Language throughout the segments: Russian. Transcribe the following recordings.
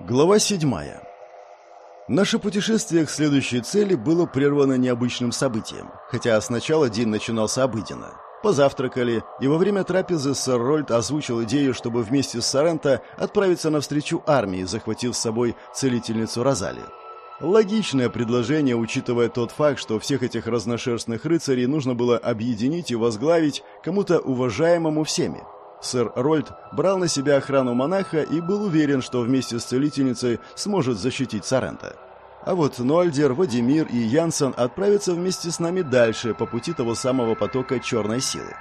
Глава седьмая. Наше путешествие к следующей цели было прервано необычным событием, хотя сначала день начинался обыденно. Позавтракали, и во время трапезы сэр Рольд озвучил идею, чтобы вместе с Соренто отправиться навстречу армии, захватив с собой целительницу Розали. Логичное предложение, учитывая тот факт, что всех этих разношерстных рыцарей нужно было объединить и возглавить кому-то уважаемому всеми. Сэр Рольд брал на себя охрану монаха и был уверен, что вместе с целительницей сможет защитить Соренто. А вот Нольдер, Вадимир и Янсен отправятся вместе с нами дальше по пути того самого потока черной силы.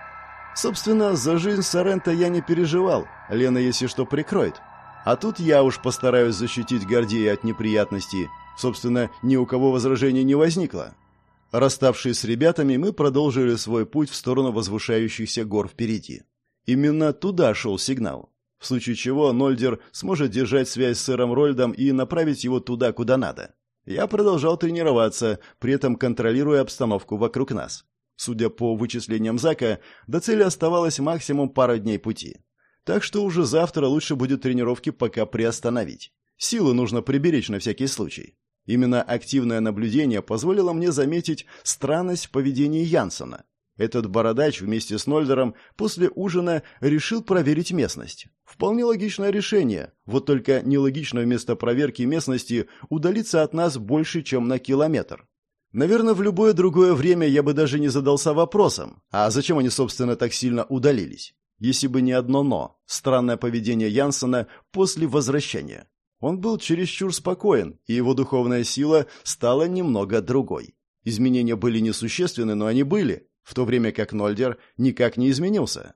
Собственно, за жизнь Сорента я не переживал, Лена, если что, прикроет. А тут я уж постараюсь защитить Гордея от неприятностей. Собственно, ни у кого возражений не возникло. Расставшись с ребятами, мы продолжили свой путь в сторону возвышающихся гор впереди. Именно туда шел сигнал. В случае чего Нольдер сможет держать связь с сэром Рольдом и направить его туда, куда надо. Я продолжал тренироваться, при этом контролируя обстановку вокруг нас. Судя по вычислениям Зака, до цели оставалось максимум пара дней пути. Так что уже завтра лучше будет тренировки пока приостановить. Силы нужно приберечь на всякий случай. Именно активное наблюдение позволило мне заметить странность в поведении Янсона. Этот бородач вместе с Нольдером после ужина решил проверить местность. Вполне логичное решение, вот только нелогично вместо проверки местности удалиться от нас больше, чем на километр. Наверное, в любое другое время я бы даже не задался вопросом, а зачем они, собственно, так сильно удалились? Если бы не одно «но» – странное поведение Янсена после возвращения. Он был чересчур спокоен, и его духовная сила стала немного другой. Изменения были несущественны, но они были – в то время как Нольдер никак не изменился.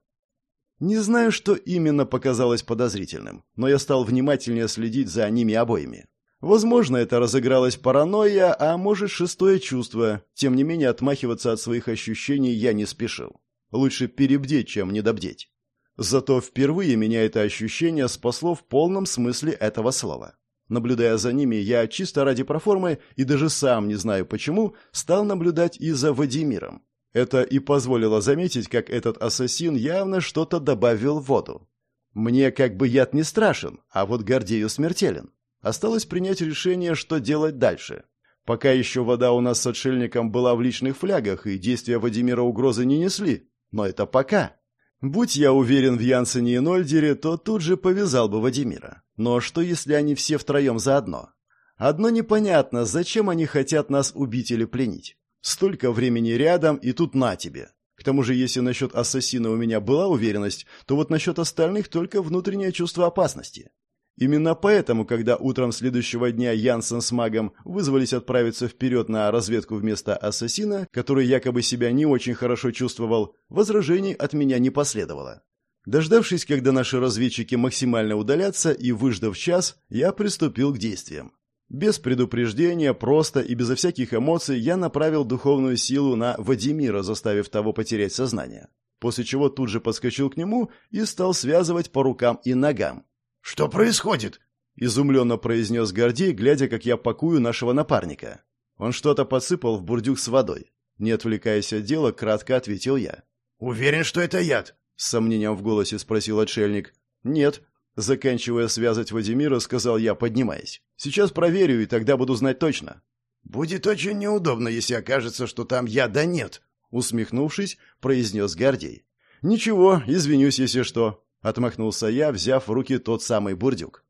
Не знаю, что именно показалось подозрительным, но я стал внимательнее следить за ними обоими. Возможно, это разыгралась паранойя, а может, шестое чувство. Тем не менее, отмахиваться от своих ощущений я не спешил. Лучше перебдеть, чем недобдеть. Зато впервые меня это ощущение спасло в полном смысле этого слова. Наблюдая за ними, я чисто ради проформы и даже сам не знаю почему, стал наблюдать и за Вадимиром. Это и позволило заметить, как этот ассасин явно что-то добавил в воду. Мне как бы яд не страшен, а вот Гордею смертелен. Осталось принять решение, что делать дальше. Пока еще вода у нас с отшельником была в личных флягах, и действия Вадимира угрозы не несли. Но это пока. Будь я уверен в Янсене и Нольдере, то тут же повязал бы Вадимира. Но что, если они все втроем заодно? Одно непонятно, зачем они хотят нас убить или пленить. Столько времени рядом, и тут на тебе. К тому же, если насчет ассасина у меня была уверенность, то вот насчет остальных только внутреннее чувство опасности. Именно поэтому, когда утром следующего дня Янсен с магом вызвались отправиться вперед на разведку вместо ассасина, который якобы себя не очень хорошо чувствовал, возражений от меня не последовало. Дождавшись, когда наши разведчики максимально удалятся и выждав час, я приступил к действиям. Без предупреждения, просто и безо всяких эмоций я направил духовную силу на Вадимира, заставив того потерять сознание. После чего тут же подскочил к нему и стал связывать по рукам и ногам. «Что происходит?» – изумленно произнес Гордей, глядя, как я пакую нашего напарника. Он что-то подсыпал в бурдюк с водой. Не отвлекаясь от дела, кратко ответил я. «Уверен, что это яд?» – с сомнением в голосе спросил отшельник. «Нет», Заканчивая связать Вадимира, сказал я, поднимаясь. «Сейчас проверю, и тогда буду знать точно». «Будет очень неудобно, если окажется, что там яда нет», — усмехнувшись, произнес Гордей. «Ничего, извинюсь, если что», — отмахнулся я, взяв в руки тот самый бурдюк.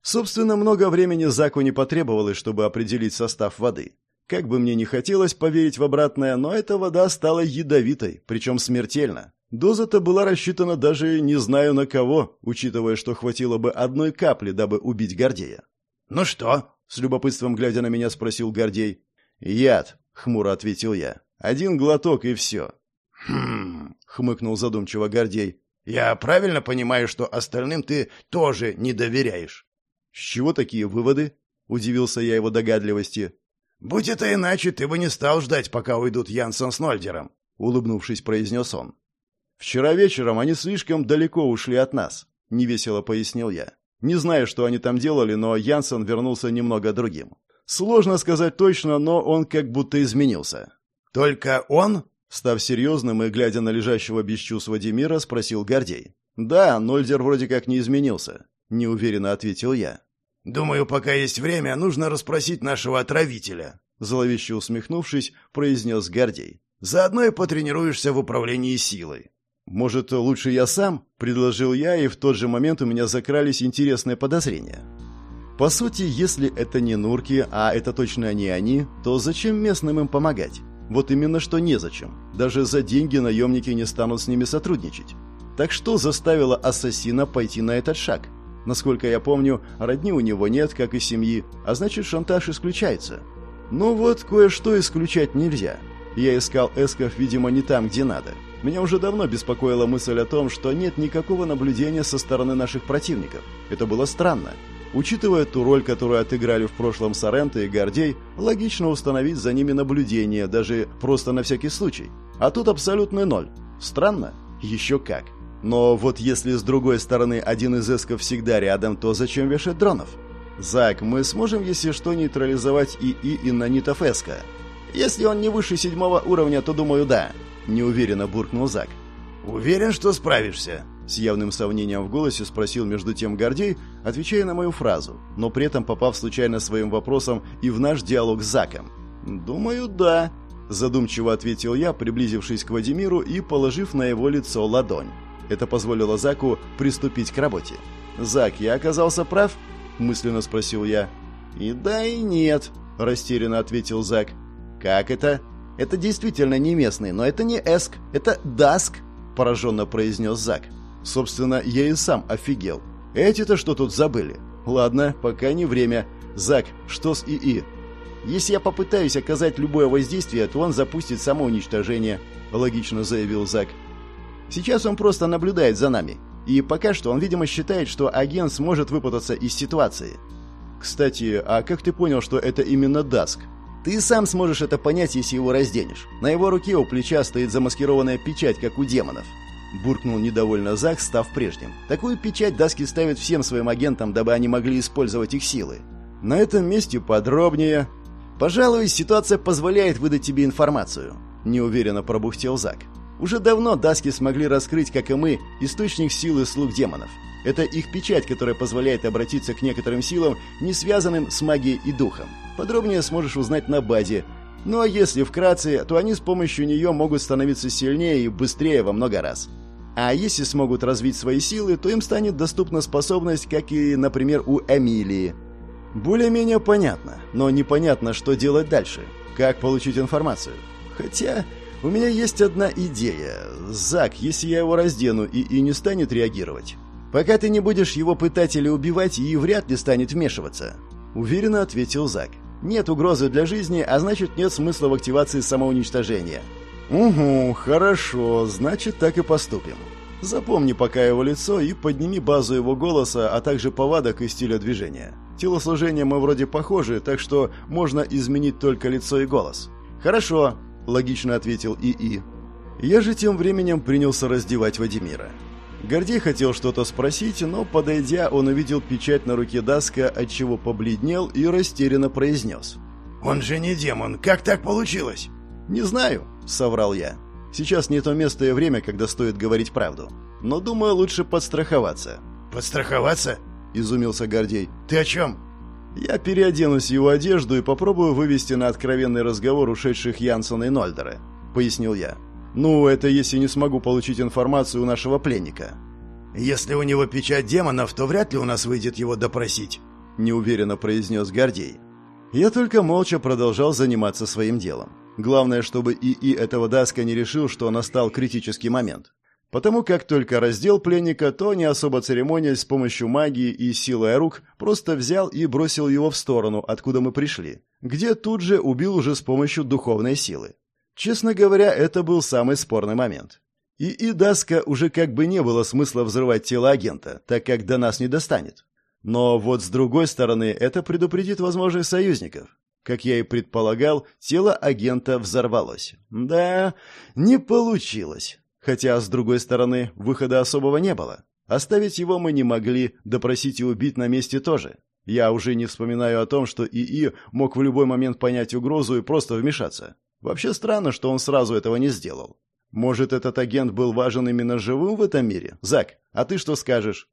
Собственно, много времени Заку не потребовалось, чтобы определить состав воды. Как бы мне ни хотелось поверить в обратное, но эта вода стала ядовитой, причем смертельно. Доза-то была рассчитана даже не знаю на кого, учитывая, что хватило бы одной капли, дабы убить Гордея. «Ну что?» — с любопытством глядя на меня спросил Гордей. «Яд», — хмуро ответил я. «Один глоток и все». «Хм...» — хмыкнул задумчиво Гордей. «Я правильно понимаю, что остальным ты тоже не доверяешь?» «С чего такие выводы?» — удивился я его догадливости. «Будь это иначе, ты бы не стал ждать, пока уйдут Янсен с Нольдером», — улыбнувшись, произнес он. «Вчера вечером они слишком далеко ушли от нас», — невесело пояснил я. «Не знаю, что они там делали, но Янсен вернулся немного другим. Сложно сказать точно, но он как будто изменился». «Только он?» Став серьезным и глядя на лежащего без чувств Вадимира, спросил Гордей. «Да, Нольдер вроде как не изменился», — неуверенно ответил я. «Думаю, пока есть время, нужно расспросить нашего отравителя», зловеще усмехнувшись, произнес Гордей. «Заодно и потренируешься в управлении силой». «Может, лучше я сам?» – предложил я, и в тот же момент у меня закрались интересные подозрения. По сути, если это не нурки, а это точно не они, то зачем местным им помогать? Вот именно что незачем. Даже за деньги наемники не станут с ними сотрудничать. Так что заставило ассасина пойти на этот шаг? Насколько я помню, родни у него нет, как и семьи, а значит шантаж исключается. Ну вот, кое-что исключать нельзя. Я искал эсков, видимо, не там, где надо. Меня уже давно беспокоила мысль о том, что нет никакого наблюдения со стороны наших противников. Это было странно. Учитывая ту роль, которую отыграли в прошлом Соренто и Гордей, логично установить за ними наблюдение, даже просто на всякий случай. А тут абсолютный ноль. Странно? Еще как. Но вот если с другой стороны один из эсков всегда рядом, то зачем вешать дронов? Зак, мы сможем, если что, нейтрализовать ИИ иннанитов эска? Если он не выше седьмого уровня, то думаю, да. Неуверенно буркнул Зак. Уверен, что справишься. С явным сомнением в голосе спросил между тем Гордей, отвечая на мою фразу, но при этом попав случайно своим вопросом и в наш диалог с Заком. «Думаю, да», – задумчиво ответил я, приблизившись к Вадимиру и положив на его лицо ладонь. Это позволило Заку приступить к работе. «Зак, я оказался прав?» – мысленно спросил я. «И да, и нет», – растерянно ответил Зак. «Как это?» «Это действительно не местный, но это не Эск, это Даск», – пораженно произнес Зак. Собственно, я и сам офигел. Эти-то что тут забыли? Ладно, пока не время. Зак, что с ИИ? Если я попытаюсь оказать любое воздействие, то он запустит самоуничтожение, логично заявил Зак. Сейчас он просто наблюдает за нами. И пока что он, видимо, считает, что агент сможет выпутаться из ситуации. Кстати, а как ты понял, что это именно Даск? Ты сам сможешь это понять, если его разденешь. На его руке у плеча стоит замаскированная печать, как у демонов буркнул недовольно Зак, став прежним. Такую печать Даски ставят всем своим агентам, дабы они могли использовать их силы. На этом месте подробнее. Пожалуй, ситуация позволяет выдать тебе информацию, неуверенно пробухтел Зак. Уже давно Даски смогли раскрыть, как и мы, источник силы слуг демонов. Это их печать, которая позволяет обратиться к некоторым силам, не связанным с магией и духом. Подробнее сможешь узнать на базе. Ну а если вкратце, то они с помощью нее могут становиться сильнее и быстрее во много раз. А если смогут развить свои силы, то им станет доступна способность, как и, например, у Эмилии. Более-менее понятно, но непонятно, что делать дальше. Как получить информацию. Хотя у меня есть одна идея. Зак, если я его раздену и, и не станет реагировать. Пока ты не будешь его пытать или убивать, и вряд ли станет вмешиваться. Уверенно ответил Зак. Нет угрозы для жизни, а значит нет смысла в активации самоуничтожения. «Угу, хорошо, значит, так и поступим. Запомни пока его лицо и подними базу его голоса, а также повадок и стиля движения. Телосложение мы вроде похожи, так что можно изменить только лицо и голос». «Хорошо», — логично ответил ИИ. Я же тем временем принялся раздевать Вадимира. Гордей хотел что-то спросить, но, подойдя, он увидел печать на руке Даска, отчего побледнел и растерянно произнес. «Он же не демон, как так получилось?» «Не знаю», — соврал я. «Сейчас не то место и время, когда стоит говорить правду. Но, думаю, лучше подстраховаться». «Подстраховаться?» — изумился Гордей. «Ты о чем?» «Я переоденусь в его одежду и попробую вывести на откровенный разговор ушедших Янсона и Нольдера», — пояснил я. «Ну, это если не смогу получить информацию у нашего пленника». «Если у него печать демонов, то вряд ли у нас выйдет его допросить», — неуверенно произнес Гордей. Я только молча продолжал заниматься своим делом. Главное, чтобы ИИ этого Даска не решил, что настал критический момент. Потому как только раздел пленника, то, не особо церемонясь с помощью магии и силой рук, просто взял и бросил его в сторону, откуда мы пришли, где тут же убил уже с помощью духовной силы. Честно говоря, это был самый спорный момент. И и Даска уже как бы не было смысла взрывать тело агента, так как до нас не достанет. Но вот с другой стороны, это предупредит возможных союзников. Как я и предполагал, тело агента взорвалось. Да, не получилось. Хотя, с другой стороны, выхода особого не было. Оставить его мы не могли, допросить и убить на месте тоже. Я уже не вспоминаю о том, что ИИ мог в любой момент понять угрозу и просто вмешаться. Вообще странно, что он сразу этого не сделал. Может, этот агент был важен именно живым в этом мире? Зак, а ты что скажешь?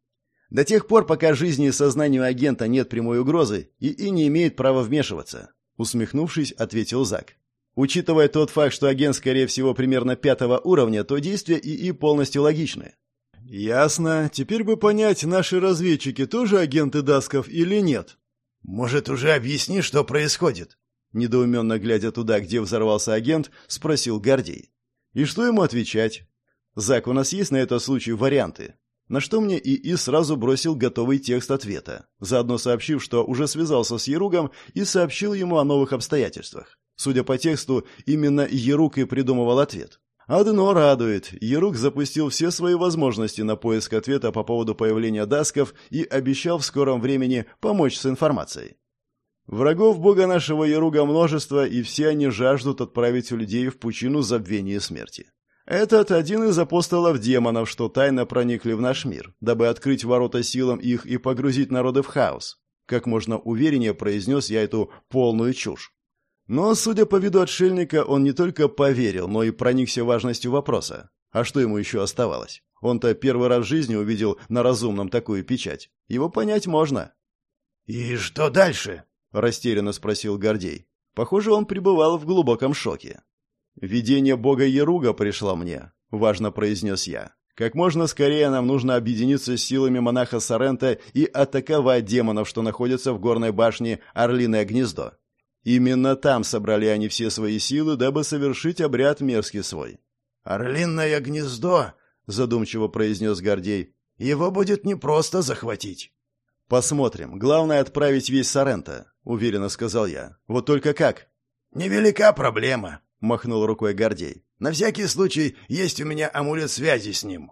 До тех пор, пока жизни и сознанию агента нет прямой угрозы, ИИ не имеет права вмешиваться», — усмехнувшись, ответил Зак. «Учитывая тот факт, что агент, скорее всего, примерно пятого уровня, то действия ИИ полностью логичны». «Ясно. Теперь бы понять, наши разведчики тоже агенты Дасков или нет?» «Может, уже объясни, что происходит?» Недоуменно глядя туда, где взорвался агент, спросил Гордей. «И что ему отвечать?» «Зак, у нас есть на этот случай варианты?» На что мне ИИ сразу бросил готовый текст ответа, заодно сообщив, что уже связался с Еругом и сообщил ему о новых обстоятельствах. Судя по тексту, именно Еруг и придумывал ответ. Одно радует. Ерук запустил все свои возможности на поиск ответа по поводу появления дасков и обещал в скором времени помочь с информацией. Врагов бога нашего Еруга множество, и все они жаждут отправить людей в пучину забвения и смерти. Этот один из апостолов демонов, что тайно проникли в наш мир, дабы открыть ворота силам их и погрузить народы в хаос. Как можно увереннее произнес я эту полную чушь. Но, судя по виду отшельника, он не только поверил, но и проникся важностью вопроса. А что ему еще оставалось? Он-то первый раз в жизни увидел на разумном такую печать. Его понять можно. «И что дальше?» — растерянно спросил Гордей. Похоже, он пребывал в глубоком шоке. «Видение бога Еруга пришло мне», — важно произнес я. «Как можно скорее нам нужно объединиться с силами монаха Сорента и атаковать демонов, что находятся в горной башне Орлиное гнездо. Именно там собрали они все свои силы, дабы совершить обряд мерзкий свой. «Орлиное гнездо», — задумчиво произнес Гордей, — «его будет непросто захватить». «Посмотрим. Главное — отправить весь Сорента», — уверенно сказал я. «Вот только как?» «Невелика проблема», — махнул рукой Гордей. «На всякий случай есть у меня амулет связи с ним».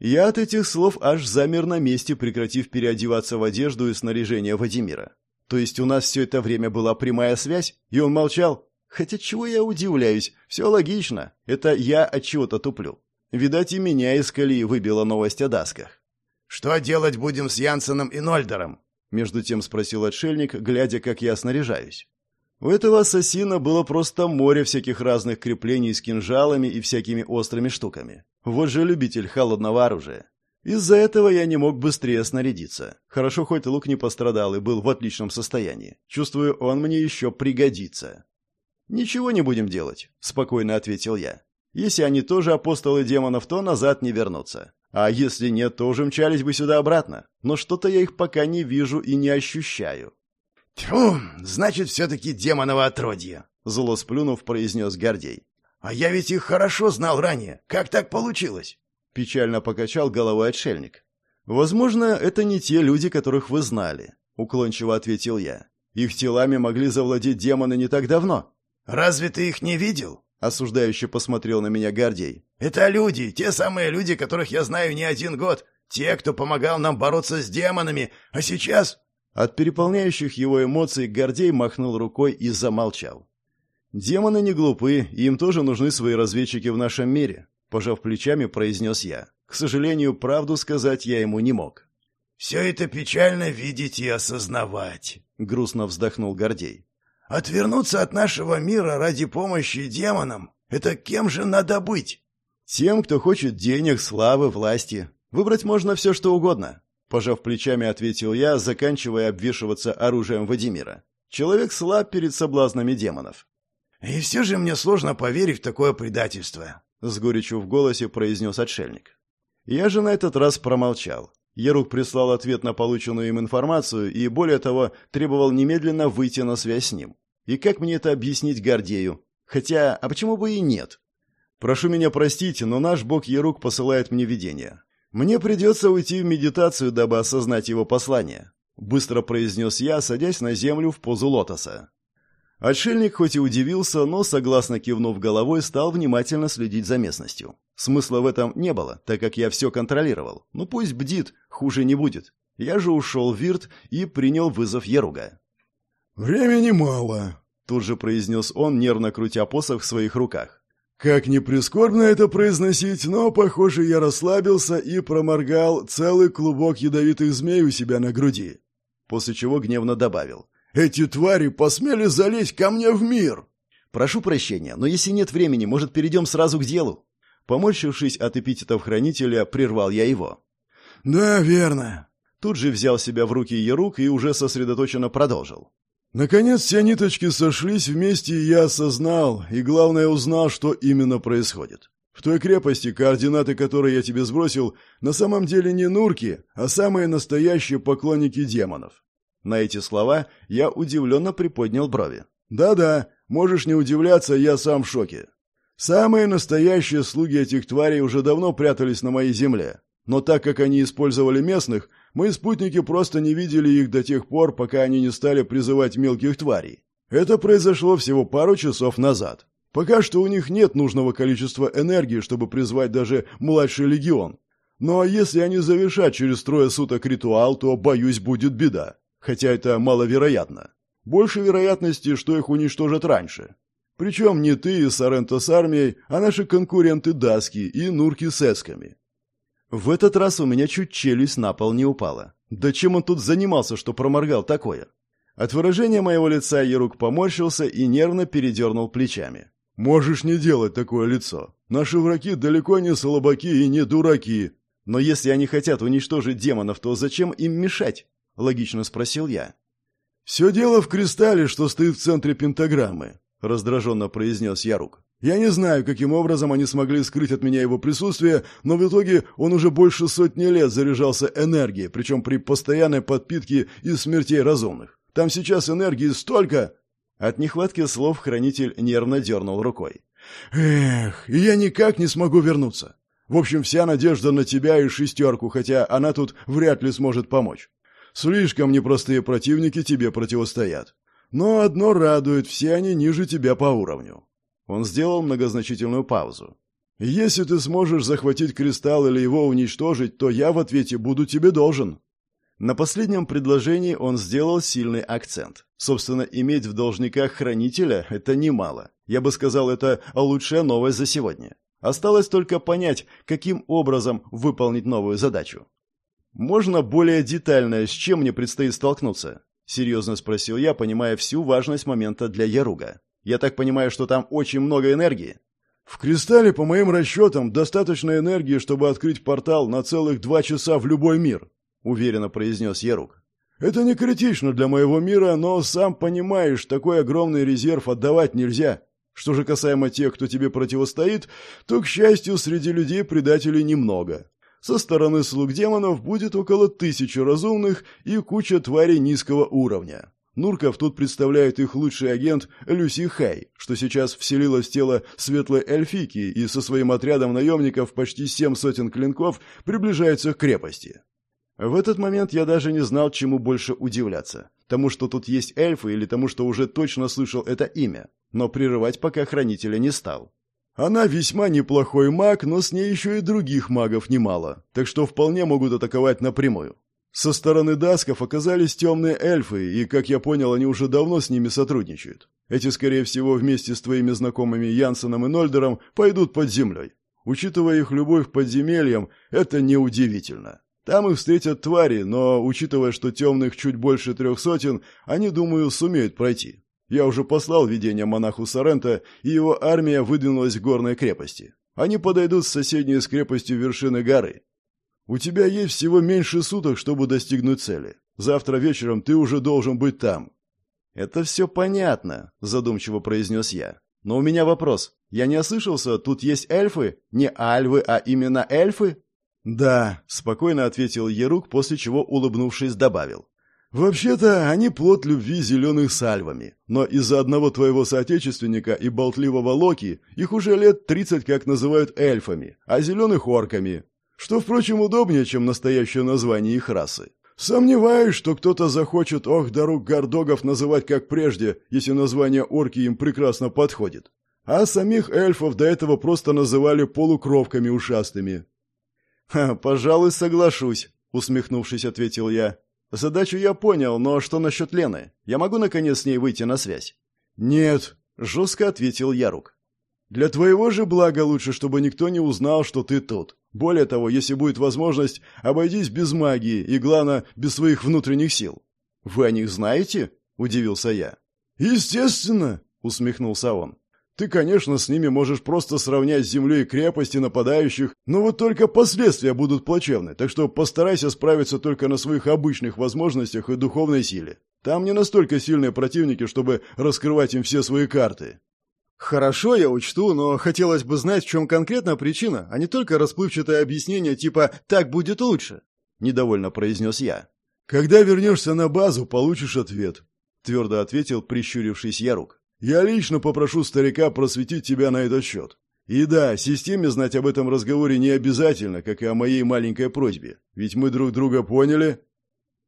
Я от этих слов аж замер на месте, прекратив переодеваться в одежду и снаряжение Вадимира. То есть у нас все это время была прямая связь, и он молчал? Хотя чего я удивляюсь? Все логично. Это я от чего-то туплю. Видать, и меня из колеи выбила новость о Дасках. «Что делать будем с Янсеном и Нольдером?» Между тем спросил отшельник, глядя, как я снаряжаюсь. У этого ассасина было просто море всяких разных креплений с кинжалами и всякими острыми штуками. Вот же любитель холодного оружия. Из-за этого я не мог быстрее снарядиться. Хорошо, хоть лук не пострадал и был в отличном состоянии. Чувствую, он мне еще пригодится. «Ничего не будем делать», — спокойно ответил я. «Если они тоже апостолы демонов, то назад не вернутся. А если нет, то уже мчались бы сюда обратно. Но что-то я их пока не вижу и не ощущаю». «Тьфу, значит, все-таки демоново отродье», — зло сплюнув, произнес Гордей. «А я ведь их хорошо знал ранее. Как так получилось?» Печально покачал головой отшельник. «Возможно, это не те люди, которых вы знали», — уклончиво ответил я. «Их телами могли завладеть демоны не так давно». «Разве ты их не видел?» — осуждающе посмотрел на меня Гордей. «Это люди, те самые люди, которых я знаю не один год. Те, кто помогал нам бороться с демонами. А сейчас...» От переполняющих его эмоций Гордей махнул рукой и замолчал. «Демоны не глупы, им тоже нужны свои разведчики в нашем мире. Пожав плечами, произнес я. К сожалению, правду сказать я ему не мог. «Все это печально видеть и осознавать», — грустно вздохнул Гордей. «Отвернуться от нашего мира ради помощи демонам — это кем же надо быть?» «Тем, кто хочет денег, славы, власти. Выбрать можно все, что угодно», — пожав плечами, ответил я, заканчивая обвешиваться оружием Вадимира. «Человек слаб перед соблазнами демонов». «И все же мне сложно поверить в такое предательство. — с горечью в голосе произнес отшельник. Я же на этот раз промолчал. Ерук прислал ответ на полученную им информацию и, более того, требовал немедленно выйти на связь с ним. И как мне это объяснить Гордею? Хотя, а почему бы и нет? Прошу меня простить, но наш бог Ерук посылает мне видение. Мне придется уйти в медитацию, дабы осознать его послание. Быстро произнес я, садясь на землю в позу лотоса. Отшельник хоть и удивился, но, согласно кивнув головой, стал внимательно следить за местностью. Смысла в этом не было, так как я все контролировал. Ну пусть бдит, хуже не будет. Я же ушел в Вирт и принял вызов Еруга. «Времени мало», — тут же произнес он, нервно крутя посох в своих руках. «Как ни прискорбно это произносить, но, похоже, я расслабился и проморгал целый клубок ядовитых змей у себя на груди». После чего гневно добавил. Эти твари посмели залезть ко мне в мир!» «Прошу прощения, но если нет времени, может, перейдем сразу к делу?» Поморщившись от эпитетов хранителя, прервал я его. «Да, верно. Тут же взял себя в руки Ерук и уже сосредоточенно продолжил. Наконец все ниточки сошлись вместе, и я осознал, и главное узнал, что именно происходит. В той крепости, координаты которой я тебе сбросил, на самом деле не нурки, а самые настоящие поклонники демонов. На эти слова я удивленно приподнял брови. Да-да, можешь не удивляться, я сам в шоке. Самые настоящие слуги этих тварей уже давно прятались на моей земле. Но так как они использовали местных, мы, спутники, просто не видели их до тех пор, пока они не стали призывать мелких тварей. Это произошло всего пару часов назад. Пока что у них нет нужного количества энергии, чтобы призвать даже младший легион. Но если они завершат через трое суток ритуал, то, боюсь, будет беда. Хотя это маловероятно. Больше вероятности, что их уничтожат раньше. Причем не ты и Соренто с армией, а наши конкуренты Даски и Нурки с Эсками. В этот раз у меня чуть челюсть на пол не упала. Да чем он тут занимался, что проморгал такое? От выражения моего лица Ерук поморщился и нервно передернул плечами. «Можешь не делать такое лицо. Наши враги далеко не слабаки и не дураки». «Но если они хотят уничтожить демонов, то зачем им мешать?» — логично спросил я. «Все дело в кристалле, что стоит в центре пентаграммы», — раздраженно произнес Ярук. Я не знаю, каким образом они смогли скрыть от меня его присутствие, но в итоге он уже больше сотни лет заряжался энергией, причем при постоянной подпитке из смертей разумных. Там сейчас энергии столько...» От нехватки слов хранитель нервно дернул рукой. «Эх, и я никак не смогу вернуться. В общем, вся надежда на тебя и шестерку, хотя она тут вряд ли сможет помочь. Слишком непростые противники тебе противостоят. Но одно радует, все они ниже тебя по уровню. Он сделал многозначительную паузу. «Если ты сможешь захватить кристалл или его уничтожить, то я в ответе буду тебе должен». На последнем предложении он сделал сильный акцент. Собственно, иметь в должниках хранителя – это немало. Я бы сказал, это лучшая новость за сегодня. Осталось только понять, каким образом выполнить новую задачу. «Можно более детально, с чем мне предстоит столкнуться?» – серьезно спросил я, понимая всю важность момента для Яруга. Я так понимаю, что там очень много энергии?» «В кристалле, по моим расчетам, достаточно энергии, чтобы открыть портал на целых два часа в любой мир», — уверенно произнес Ярук. «Это не критично для моего мира, но, сам понимаешь, такой огромный резерв отдавать нельзя. Что же касаемо тех, кто тебе противостоит, то, к счастью, среди людей предателей немного. Со стороны слуг демонов будет около тысячи разумных и куча тварей низкого уровня. Нурков тут представляет их лучший агент Люси Хэй, что сейчас вселилась в тело светлой эльфики и со своим отрядом наемников почти семь сотен клинков приближается к крепости. В этот момент я даже не знал, чему больше удивляться. Тому, что тут есть эльфы, или тому, что уже точно слышал это имя. Но прерывать пока хранителя не стал. Она весьма неплохой маг, но с ней еще и других магов немало, так что вполне могут атаковать напрямую. Со стороны дасков оказались темные эльфы, и, как я понял, они уже давно с ними сотрудничают. Эти, скорее всего, вместе с твоими знакомыми Янсеном и Нольдером пойдут под землей. Учитывая их любовь к подземельям, это неудивительно. Там их встретят твари, но, учитывая, что темных чуть больше трех сотен, они, думаю, сумеют пройти. Я уже послал видение монаху Сорента, и его армия выдвинулась к горной крепости. Они подойдут с соседней с крепостью вершины горы. У тебя есть всего меньше суток, чтобы достигнуть цели. Завтра вечером ты уже должен быть там». «Это все понятно», — задумчиво произнес я. «Но у меня вопрос. Я не ослышался, тут есть эльфы? Не альвы, а именно эльфы?» «Да», — спокойно ответил Ерук, после чего, улыбнувшись, добавил. «Вообще-то они плод любви зеленых с альвами, но из-за одного твоего соотечественника и болтливого Локи их уже лет тридцать как называют эльфами, а зеленых — орками. Что, впрочем, удобнее, чем настоящее название их расы. Сомневаюсь, что кто-то захочет ох дорог гордогов называть как прежде, если название орки им прекрасно подходит. А самих эльфов до этого просто называли полукровками ушастыми. «Ха, пожалуй, соглашусь», — усмехнувшись, ответил я. «Задачу я понял, но что насчет Лены? Я могу, наконец, с ней выйти на связь?» «Нет», — жестко ответил Ярук. «Для твоего же блага лучше, чтобы никто не узнал, что ты тут. Более того, если будет возможность, обойдись без магии и, главное, без своих внутренних сил. Вы о них знаете? удивился я. Естественно, усмехнулся он. Ты, конечно, с ними можешь просто сравнять с землей крепости нападающих, но вот только последствия будут плачевны, так что постарайся справиться только на своих обычных возможностях и духовной силе. Там не настолько сильные противники, чтобы раскрывать им все свои карты. Хорошо, я учту, но хотелось бы знать, в чем конкретно причина, а не только расплывчатое объяснение типа «так будет лучше», — недовольно произнес я. «Когда вернешься на базу, получишь ответ», — твердо ответил прищурившись Ярук. «Я лично попрошу старика просветить тебя на этот счет. И да, системе знать об этом разговоре не обязательно, как и о моей маленькой просьбе, ведь мы друг друга поняли».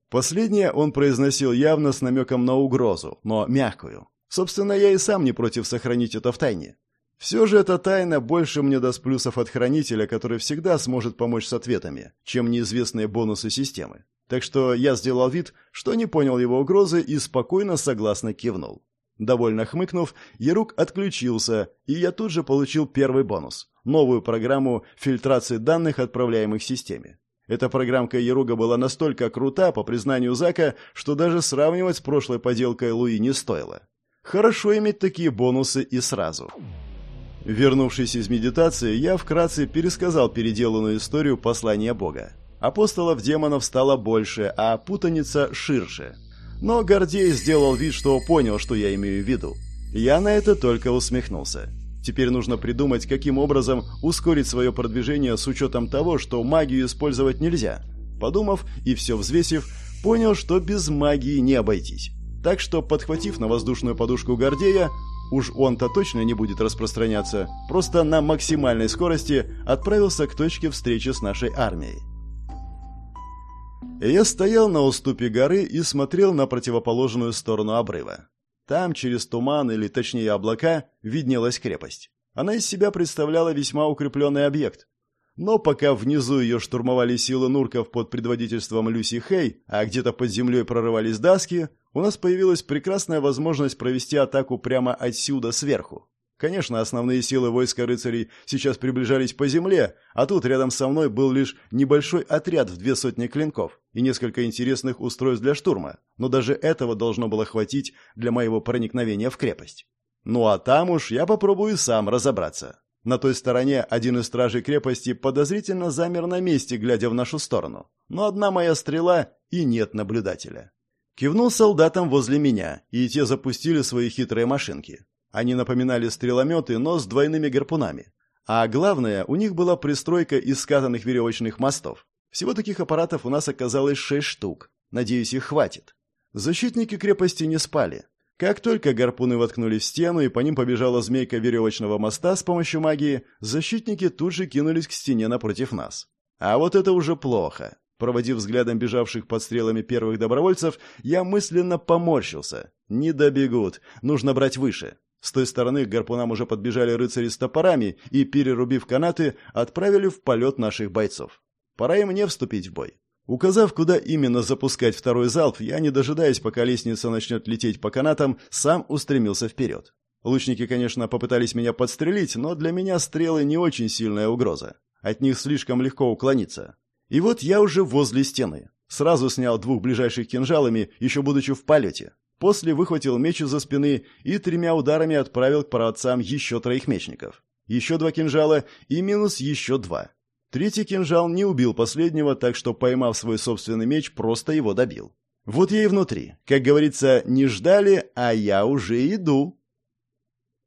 Последнее он произносил явно с намеком на угрозу, но мягкую. Собственно, я и сам не против сохранить это в тайне. Все же эта тайна больше мне даст плюсов от хранителя, который всегда сможет помочь с ответами, чем неизвестные бонусы системы. Так что я сделал вид, что не понял его угрозы и спокойно согласно кивнул. Довольно хмыкнув, Ярук отключился, и я тут же получил первый бонус – новую программу фильтрации данных, отправляемых системе. Эта программка Яруга была настолько крута, по признанию Зака, что даже сравнивать с прошлой поделкой Луи не стоило. Хорошо иметь такие бонусы и сразу. Вернувшись из медитации, я вкратце пересказал переделанную историю послания Бога. Апостолов демонов стало больше, а путаница ширше. Но Гордей сделал вид, что понял, что я имею в виду. Я на это только усмехнулся. Теперь нужно придумать, каким образом ускорить свое продвижение с учетом того, что магию использовать нельзя. Подумав и все взвесив, понял, что без магии не обойтись. Так что, подхватив на воздушную подушку Гордея, уж он-то точно не будет распространяться, просто на максимальной скорости отправился к точке встречи с нашей армией. Я стоял на уступе горы и смотрел на противоположную сторону обрыва. Там, через туман, или точнее облака, виднелась крепость. Она из себя представляла весьма укрепленный объект. Но пока внизу ее штурмовали силы нурков под предводительством Люси Хей, а где-то под землей прорывались даски, у нас появилась прекрасная возможность провести атаку прямо отсюда, сверху. Конечно, основные силы войска рыцарей сейчас приближались по земле, а тут рядом со мной был лишь небольшой отряд в две сотни клинков и несколько интересных устройств для штурма, но даже этого должно было хватить для моего проникновения в крепость. Ну а там уж я попробую сам разобраться. На той стороне один из стражей крепости подозрительно замер на месте, глядя в нашу сторону. Но одна моя стрела и нет наблюдателя. Кивнул солдатам возле меня, и те запустили свои хитрые машинки. Они напоминали стрелометы, но с двойными гарпунами. А главное, у них была пристройка из скатанных веревочных мостов. Всего таких аппаратов у нас оказалось шесть штук. Надеюсь, их хватит. Защитники крепости не спали. Как только гарпуны воткнулись в стену и по ним побежала змейка веревочного моста с помощью магии, защитники тут же кинулись к стене напротив нас. А вот это уже плохо. Проводив взглядом бежавших под стрелами первых добровольцев, я мысленно поморщился. Не добегут, нужно брать выше. С той стороны к гарпунам уже подбежали рыцари с топорами и, перерубив канаты, отправили в полет наших бойцов. Пора и мне вступить в бой. Указав, куда именно запускать второй залп, я, не дожидаясь, пока лестница начнет лететь по канатам, сам устремился вперед. Лучники, конечно, попытались меня подстрелить, но для меня стрелы не очень сильная угроза. От них слишком легко уклониться. И вот я уже возле стены. Сразу снял двух ближайших кинжалами, еще будучи в полете. После выхватил меч из-за спины и тремя ударами отправил к праотцам еще троих мечников. Еще два кинжала и минус еще два. Третий кинжал не убил последнего, так что, поймав свой собственный меч, просто его добил. Вот я и внутри. Как говорится, не ждали, а я уже иду.